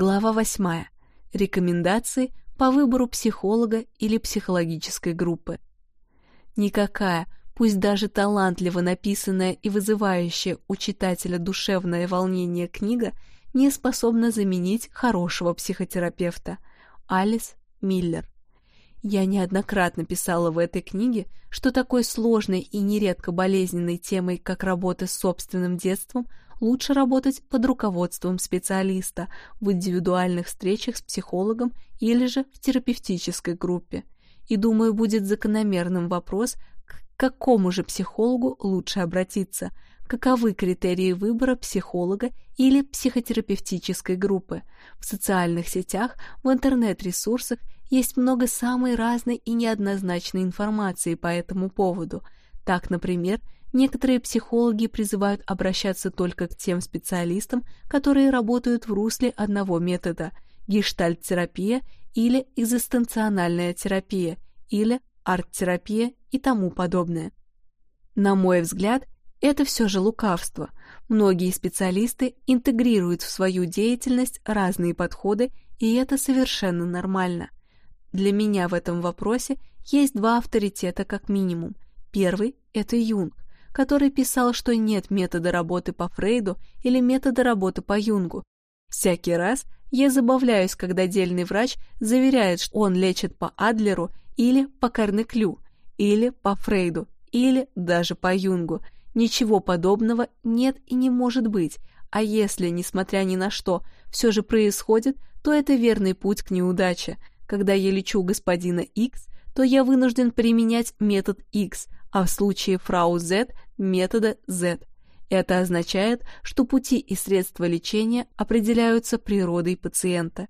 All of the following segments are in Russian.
Глава 8. Рекомендации по выбору психолога или психологической группы. Никакая, пусть даже талантливо написанная и вызывающая у читателя душевное волнение книга не способна заменить хорошего психотерапевта. Алис Миллер. Я неоднократно писала в этой книге, что такой сложной и нередко болезненной темой, как работа с собственным детством, лучше работать под руководством специалиста в индивидуальных встречах с психологом или же в терапевтической группе. И думаю, будет закономерным вопрос, к какому же психологу лучше обратиться, каковы критерии выбора психолога или психотерапевтической группы. В социальных сетях, в интернет-ресурсах есть много самой разной и неоднозначной информации по этому поводу. Так, например, Некоторые психологи призывают обращаться только к тем специалистам, которые работают в русле одного метода – гештальт-терапия или экзистенциональная терапия, или арт-терапия и тому подобное. На мой взгляд, это все же лукавство. Многие специалисты интегрируют в свою деятельность разные подходы, и это совершенно нормально. Для меня в этом вопросе есть два авторитета как минимум. Первый – это Юнг, который писал, что нет метода работы по Фрейду или метода работы по Юнгу. Всякий раз я забавляюсь, когда дельный врач заверяет, что он лечит по Адлеру или по Карнеклю, или по Фрейду, или даже по Юнгу. Ничего подобного нет и не может быть, а если, несмотря ни на что, все же происходит, то это верный путь к неудаче. Когда я лечу господина X, то я вынужден применять метод X, а в случае фрау Z – метода Z. Это означает, что пути и средства лечения определяются природой пациента.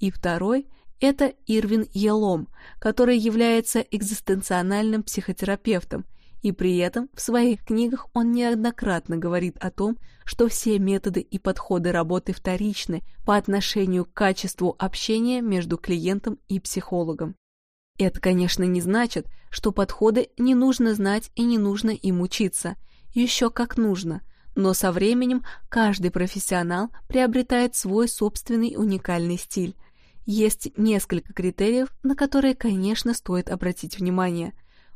И второй – это Ирвин Елом, который является экзистенциональным психотерапевтом, и при этом в своих книгах он неоднократно говорит о том, что все методы и подходы работы вторичны по отношению к качеству общения между клиентом и психологом. Это, конечно, не значит, что подходы не нужно знать и не нужно им учиться. Еще как нужно. Но со временем каждый профессионал приобретает свой собственный уникальный стиль. Есть несколько критериев, на которые, конечно, стоит обратить внимание.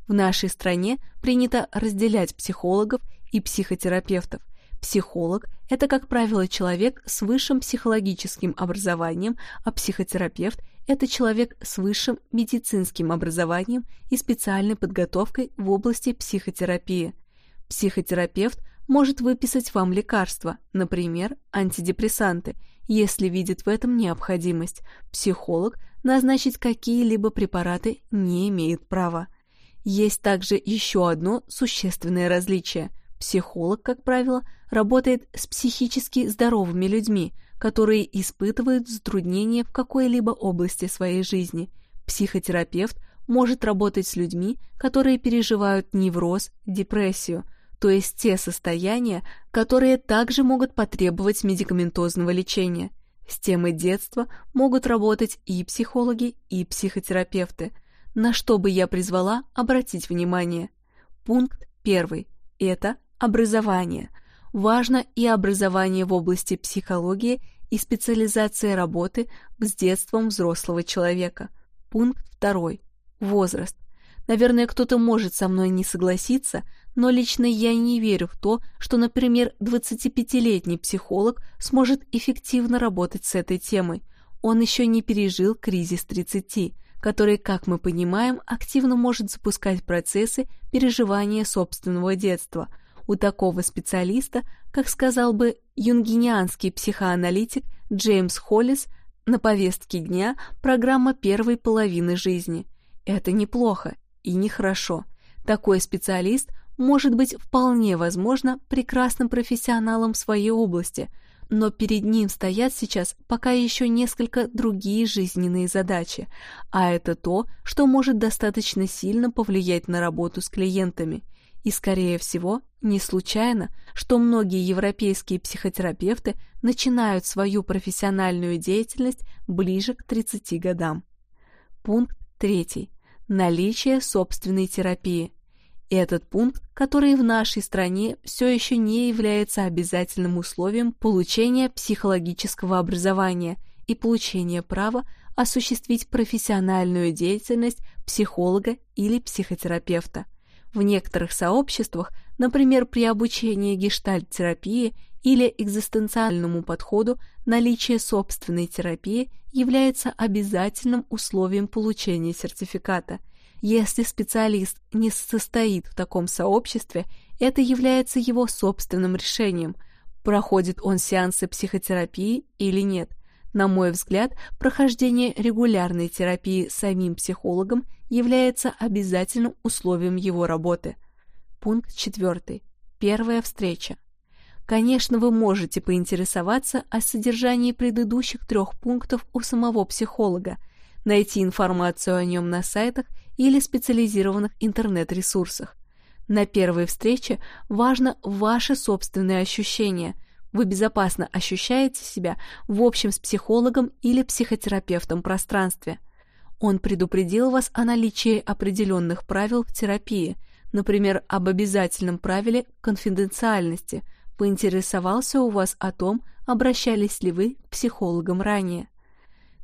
В нашей стране принято разделять психологов и психотерапевтов. Психолог – это, как правило, человек с высшим психологическим образованием, а психотерапевт – это человек с высшим медицинским образованием и специальной подготовкой в области психотерапии. Психотерапевт может выписать вам лекарства, например, антидепрессанты, если видит в этом необходимость. Психолог назначить какие-либо препараты не имеет права. Есть также еще одно существенное различие – Психолог, как правило, работает с психически здоровыми людьми, которые испытывают затруднения в какой-либо области своей жизни. Психотерапевт может работать с людьми, которые переживают невроз, депрессию, то есть те состояния, которые также могут потребовать медикаментозного лечения. С темой детства могут работать и психологи, и психотерапевты, на что бы я призвала обратить внимание. Пункт первый – это Образование. Важно и образование в области психологии и специализация работы с детством взрослого человека. Пункт второй. Возраст. Наверное, кто-то может со мной не согласиться, но лично я не верю в то, что, например, 25-летний психолог сможет эффективно работать с этой темой. Он еще не пережил кризис 30, который, как мы понимаем, активно может запускать процессы переживания собственного детства – у такого специалиста, как сказал бы юнгинианский психоаналитик Джеймс Холлис, на повестке дня программа первой половины жизни. Это неплохо и нехорошо. Такой специалист может быть вполне возможно прекрасным профессионалом в своей области, но перед ним стоят сейчас пока еще несколько другие жизненные задачи, а это то, что может достаточно сильно повлиять на работу с клиентами – и, скорее всего, не случайно, что многие европейские психотерапевты начинают свою профессиональную деятельность ближе к 30 годам. Пункт третий. Наличие собственной терапии. Этот пункт, который в нашей стране все еще не является обязательным условием получения психологического образования и получения права осуществить профессиональную деятельность психолога или психотерапевта. В некоторых сообществах, например, при обучении гештальт-терапии или экзистенциальному подходу, наличие собственной терапии является обязательным условием получения сертификата. Если специалист не состоит в таком сообществе, это является его собственным решением, проходит он сеансы психотерапии или нет. На мой взгляд, прохождение регулярной терапии самим психологом является обязательным условием его работы. Пункт 4. Первая встреча. Конечно, вы можете поинтересоваться о содержании предыдущих трех пунктов у самого психолога, найти информацию о нем на сайтах или специализированных интернет-ресурсах. На первой встрече важно ваши собственные ощущения – вы безопасно ощущаете себя в общем с психологом или психотерапевтом пространстве. Он предупредил вас о наличии определенных правил в терапии, например, об обязательном правиле конфиденциальности, поинтересовался у вас о том, обращались ли вы к психологам ранее.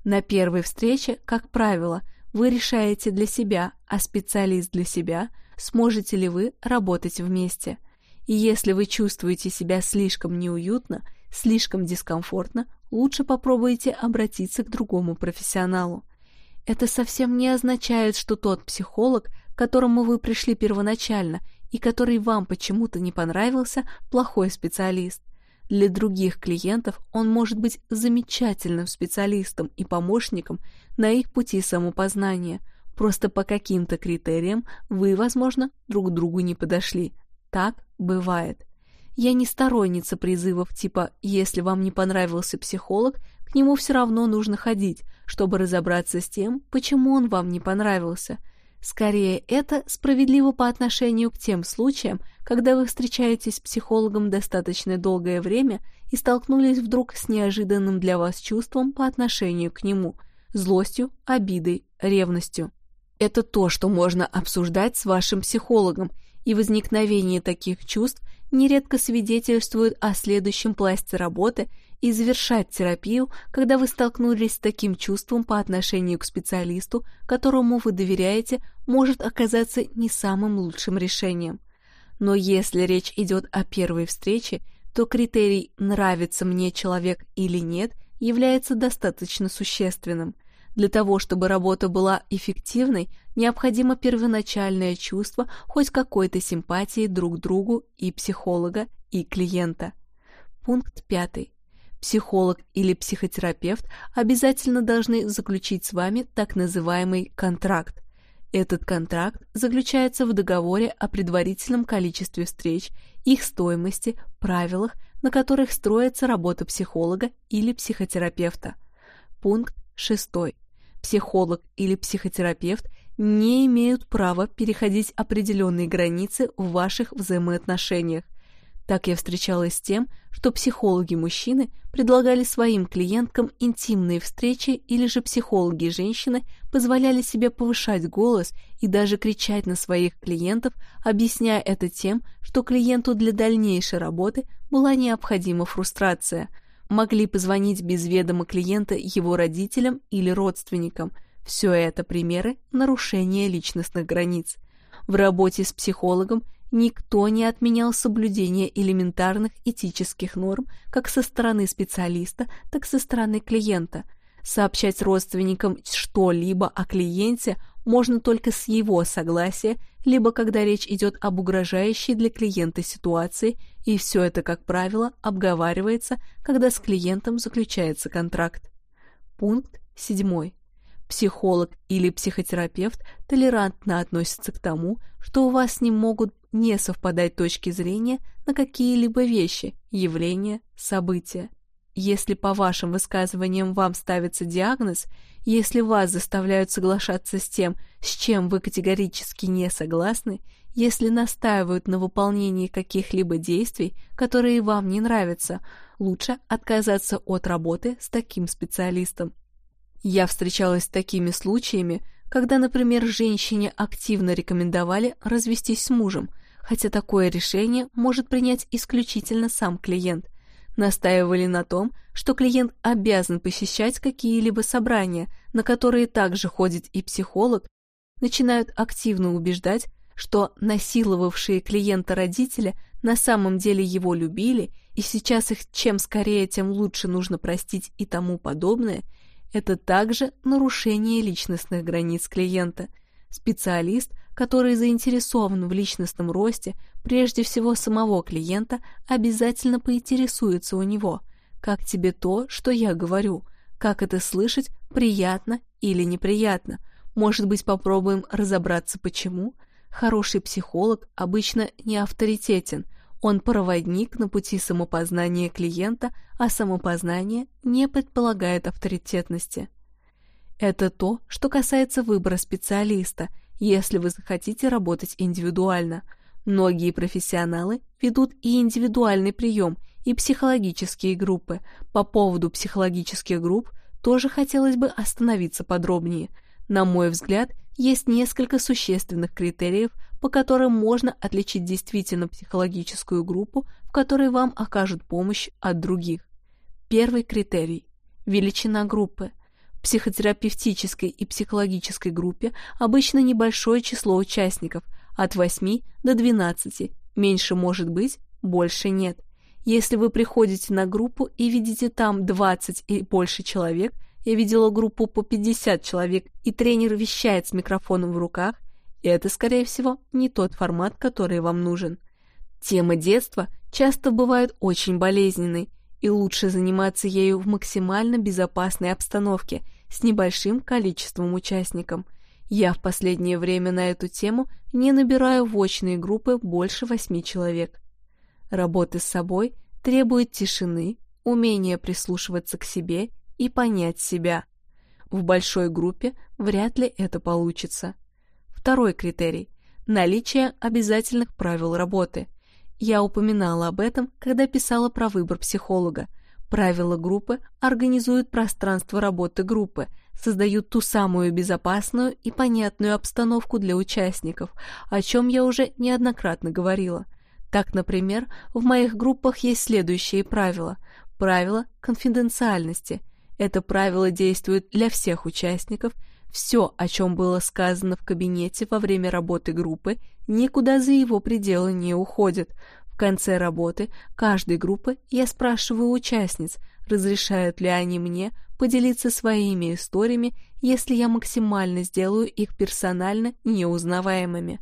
На первой встрече, как правило, вы решаете для себя, а специалист для себя, сможете ли вы работать вместе – и если вы чувствуете себя слишком неуютно, слишком дискомфортно, лучше попробуйте обратиться к другому профессионалу. Это совсем не означает, что тот психолог, к которому вы пришли первоначально и который вам почему-то не понравился, плохой специалист. Для других клиентов он может быть замечательным специалистом и помощником на их пути самопознания. Просто по каким-то критериям вы, возможно, друг другу не подошли. Так бывает. Я не сторонница призывов типа «если вам не понравился психолог, к нему все равно нужно ходить, чтобы разобраться с тем, почему он вам не понравился». Скорее, это справедливо по отношению к тем случаям, когда вы встречаетесь с психологом достаточно долгое время и столкнулись вдруг с неожиданным для вас чувством по отношению к нему – злостью, обидой, ревностью. Это то, что можно обсуждать с вашим психологом и возникновение таких чувств нередко свидетельствует о следующем пласте работы и завершать терапию, когда вы столкнулись с таким чувством по отношению к специалисту, которому вы доверяете, может оказаться не самым лучшим решением. Но если речь идет о первой встрече, то критерий «нравится мне человек или нет» является достаточно существенным. Для того, чтобы работа была эффективной, необходимо первоначальное чувство хоть какой-то симпатии друг к другу и психолога, и клиента. Пункт пятый. Психолог или психотерапевт обязательно должны заключить с вами так называемый контракт. Этот контракт заключается в договоре о предварительном количестве встреч, их стоимости, правилах, на которых строится работа психолога или психотерапевта. Пункт шестой психолог или психотерапевт не имеют права переходить определенные границы в ваших взаимоотношениях. Так я встречалась с тем, что психологи-мужчины предлагали своим клиенткам интимные встречи или же психологи-женщины позволяли себе повышать голос и даже кричать на своих клиентов, объясняя это тем, что клиенту для дальнейшей работы была необходима фрустрация – могли позвонить без ведома клиента его родителям или родственникам. Все это примеры нарушения личностных границ. В работе с психологом никто не отменял соблюдение элементарных этических норм как со стороны специалиста, так со стороны клиента. Сообщать родственникам что-либо о клиенте можно только с его согласия, либо когда речь идет об угрожающей для клиента ситуации, и все это, как правило, обговаривается, когда с клиентом заключается контракт. Пункт 7. Психолог или психотерапевт толерантно относится к тому, что у вас с ним могут не совпадать точки зрения на какие-либо вещи, явления, события. Если по вашим высказываниям вам ставится диагноз, если вас заставляют соглашаться с тем, с чем вы категорически не согласны, если настаивают на выполнении каких-либо действий, которые вам не нравятся, лучше отказаться от работы с таким специалистом. Я встречалась с такими случаями, когда, например, женщине активно рекомендовали развестись с мужем, хотя такое решение может принять исключительно сам клиент. Настаивали на том, что клиент обязан посещать какие-либо собрания, на которые также ходит и психолог, начинают активно убеждать, что насиловавшие клиента родители на самом деле его любили, и сейчас их чем скорее, тем лучше нужно простить и тому подобное, это также нарушение личностных границ клиента. Специалист, который заинтересован в личностном росте, прежде всего самого клиента, обязательно поинтересуется у него, как тебе то, что я говорю, как это слышать, приятно или неприятно. Может быть, попробуем разобраться почему? Хороший психолог обычно не авторитетен, он проводник на пути самопознания клиента, а самопознание не предполагает авторитетности. Это то, что касается выбора специалиста, если вы захотите работать индивидуально. Многие профессионалы ведут и индивидуальный прием, и психологические группы. По поводу психологических групп тоже хотелось бы остановиться подробнее. На мой взгляд, есть несколько существенных критериев, по которым можно отличить действительно психологическую группу, в которой вам окажут помощь от других. Первый критерий – величина группы. Психотерапевтической и психологической группе обычно небольшое число участников – от 8 до 12, меньше может быть, больше нет. Если вы приходите на группу и видите там 20 и больше человек, я видела группу по 50 человек, и тренер вещает с микрофоном в руках, это, скорее всего, не тот формат, который вам нужен. Тема детства часто бывает очень болезненной, и лучше заниматься ею в максимально безопасной обстановке с небольшим количеством участников. Я в последнее время на эту тему не набираю в очные группы больше восьми человек. Работа с собой требует тишины, умения прислушиваться к себе и понять себя. В большой группе вряд ли это получится. Второй критерий – наличие обязательных правил работы. Я упоминала об этом, когда писала про выбор психолога. Правила группы организуют пространство работы группы, создают ту самую безопасную и понятную обстановку для участников, о чем я уже неоднократно говорила. Так, например, в моих группах есть следующие правила. Правила конфиденциальности – это правило действует для всех участников. Все, о чем было сказано в кабинете во время работы группы, никуда за его пределы не уходит. В конце работы каждой группы я спрашиваю участниц, разрешают ли они мне поделиться своими историями, если я максимально сделаю их персонально неузнаваемыми.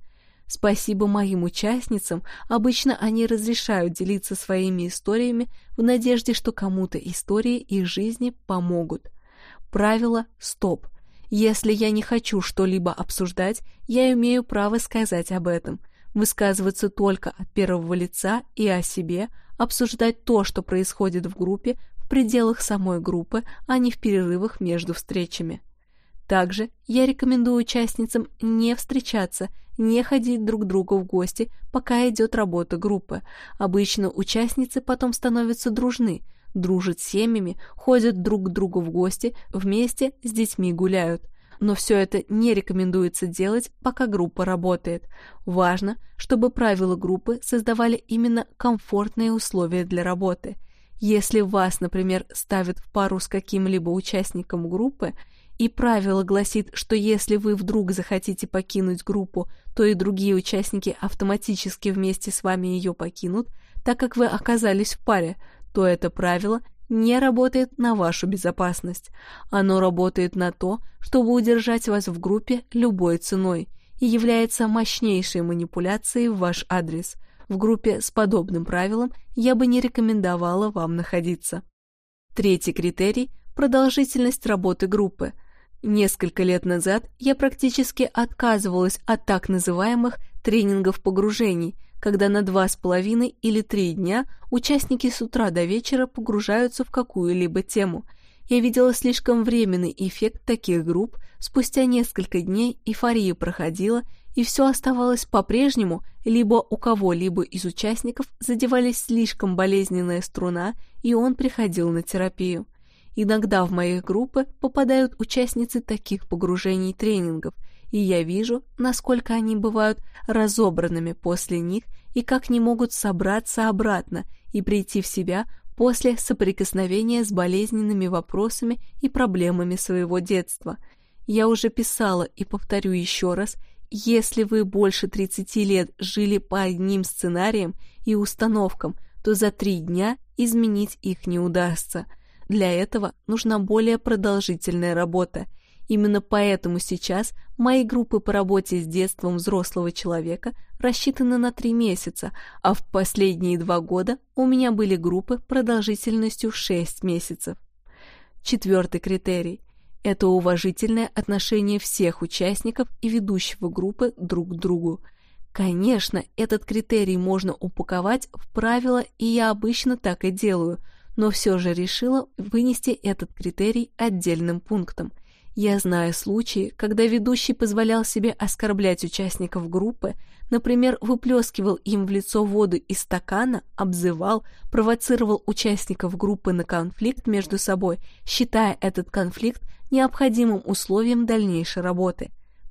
Спасибо моим участницам, обычно они разрешают делиться своими историями в надежде, что кому-то истории их жизни помогут. Правило «стоп». Если я не хочу что-либо обсуждать, я имею право сказать об этом, высказываться только от первого лица и о себе, обсуждать то, что происходит в группе, в пределах самой группы, а не в перерывах между встречами. Также я рекомендую участницам не встречаться, не ходить друг к другу в гости, пока идет работа группы. Обычно участницы потом становятся дружны, дружат с семьями, ходят друг к другу в гости, вместе с детьми гуляют. Но все это не рекомендуется делать, пока группа работает. Важно, чтобы правила группы создавали именно комфортные условия для работы. Если вас, например, ставят в пару с каким-либо участником группы – и правило гласит, что если вы вдруг захотите покинуть группу, то и другие участники автоматически вместе с вами ее покинут, так как вы оказались в паре, то это правило не работает на вашу безопасность. Оно работает на то, чтобы удержать вас в группе любой ценой и является мощнейшей манипуляцией в ваш адрес. В группе с подобным правилом я бы не рекомендовала вам находиться. Третий критерий – продолжительность работы группы. Несколько лет назад я практически отказывалась от так называемых тренингов погружений, когда на два с половиной или три дня участники с утра до вечера погружаются в какую-либо тему. Я видела слишком временный эффект таких групп, спустя несколько дней эйфория проходила, и все оставалось по-прежнему, либо у кого-либо из участников задевались слишком болезненная струна, и он приходил на терапию. Иногда в мои группы попадают участницы таких погружений тренингов, и я вижу, насколько они бывают разобранными после них и как не могут собраться обратно и прийти в себя после соприкосновения с болезненными вопросами и проблемами своего детства. Я уже писала и повторю еще раз, если вы больше 30 лет жили по одним сценариям и установкам, то за три дня изменить их не удастся. Для этого нужна более продолжительная работа. Именно поэтому сейчас мои группы по работе с детством взрослого человека рассчитаны на три месяца, а в последние два года у меня были группы продолжительностью 6 месяцев. Четвертый критерий – это уважительное отношение всех участников и ведущего группы друг к другу. Конечно, этот критерий можно упаковать в правила, и я обычно так и делаю, но все же решила вынести этот критерий отдельным пунктом. Я знаю случаи, когда ведущий позволял себе оскорблять участников группы, например, выплескивал им в лицо воду из стакана, обзывал, провоцировал участников группы на конфликт между собой, считая этот конфликт необходимым условием дальнейшей работы.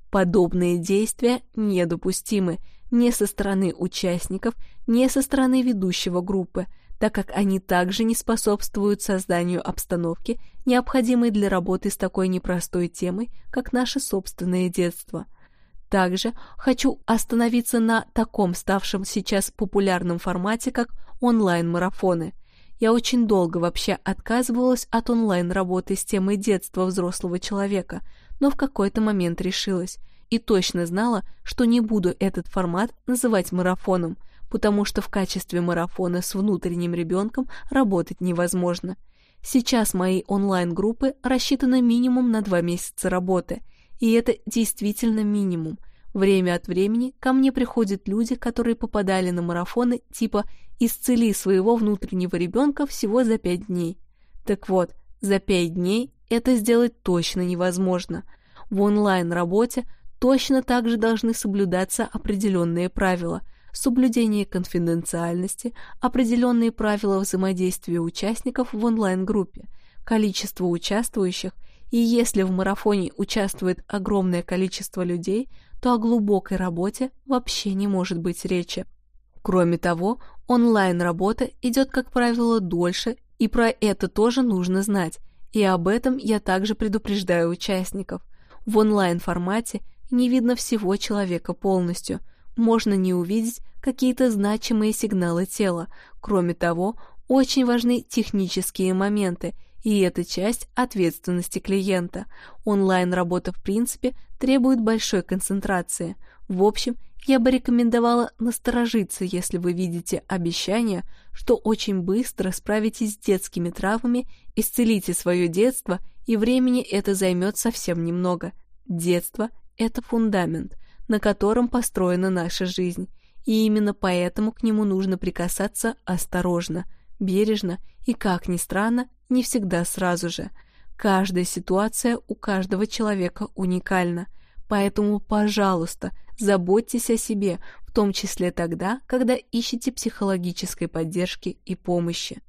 Подобные действия недопустимы ни со стороны участников, ни со стороны ведущего группы – так как они также не способствуют созданию обстановки, необходимой для работы с такой непростой темой, как наше собственное детство. Также хочу остановиться на таком ставшем сейчас популярном формате, как онлайн-марафоны. Я очень долго вообще отказывалась от онлайн-работы с темой детства взрослого человека, но в какой-то момент решилась и точно знала, что не буду этот формат называть марафоном – потому что в качестве марафона с внутренним ребенком работать невозможно. Сейчас мои онлайн-группы рассчитаны минимум на два месяца работы, и это действительно минимум. Время от времени ко мне приходят люди, которые попадали на марафоны типа «исцели своего внутреннего ребенка всего за пять дней». Так вот, за пять дней это сделать точно невозможно. В онлайн-работе точно так же должны соблюдаться определенные правила – соблюдение конфиденциальности, определенные правила взаимодействия участников в онлайн-группе, количество участвующих, и если в марафоне участвует огромное количество людей, то о глубокой работе вообще не может быть речи. Кроме того, онлайн-работа идет, как правило, дольше, и про это тоже нужно знать, и об этом я также предупреждаю участников. В онлайн-формате не видно всего человека полностью – можно не увидеть какие-то значимые сигналы тела. Кроме того, очень важны технические моменты, и это часть ответственности клиента. Онлайн-работа в принципе требует большой концентрации. В общем, я бы рекомендовала насторожиться, если вы видите обещание, что очень быстро справитесь с детскими травмами, исцелите свое детство, и времени это займет совсем немного. Детство – это фундамент на котором построена наша жизнь, и именно поэтому к нему нужно прикасаться осторожно, бережно и, как ни странно, не всегда сразу же. Каждая ситуация у каждого человека уникальна, поэтому, пожалуйста, заботьтесь о себе, в том числе тогда, когда ищете психологической поддержки и помощи.